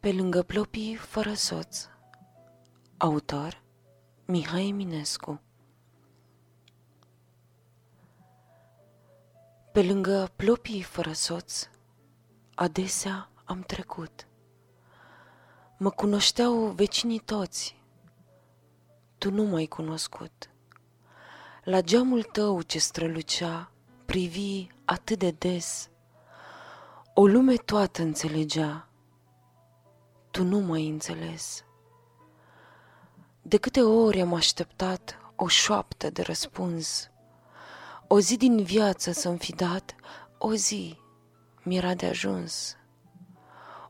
Pe lângă plopii fără soț. Autor Mihai Eminescu. Pe lângă plopii fără soț Adesea am trecut. Mă cunoșteau vecinii toți. Tu nu m-ai cunoscut. La geamul tău ce strălucea Privi atât de des. O lume toată înțelegea tu nu m-ai înțeles. De câte ori am așteptat o șoaptă de răspuns, o zi din viață să-mi fi dat, o zi mi-era de ajuns.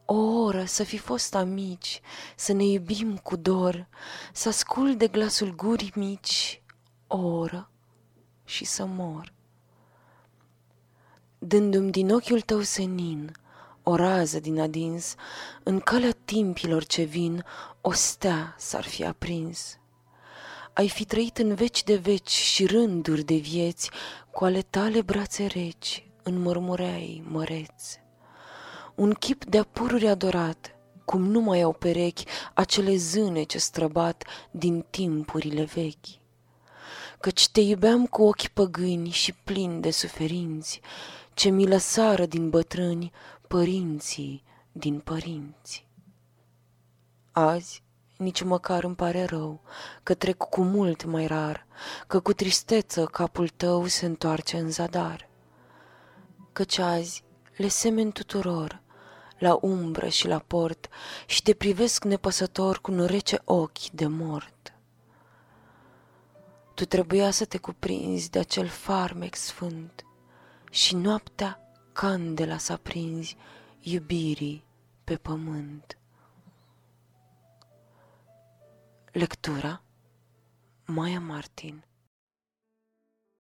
O oră să fi fost amici, să ne iubim cu dor, să ascult de glasul gurii mici, o oră și să mor. Dându-mi din ochiul tău senin, o rază din adins, în calea timpilor ce vin, o stea s-ar fi aprins. Ai fi trăit în veci de veci și rânduri de vieți, cu ale tale brațe reci, în murmureai măreți. Un chip de apururi adorat, cum nu mai au perechi acele zâne ce străbat din timpurile vechi. Căci te iubeam cu ochi păgâni și plini de suferinți, ce mi lăsară din bătrâni părinții din părinți. Azi nici măcar îmi pare rău că trec cu mult mai rar, că cu tristeță capul tău se întoarce în zadar. Căci azi le semeni tuturor, la umbră și la port, și te privesc nepăsător cu un rece ochi de mort. Tu trebuia să te cuprinzi de acel farmec sfânt și noaptea candela să aprinzi iubirii pe pământ. Lectura Maia Martin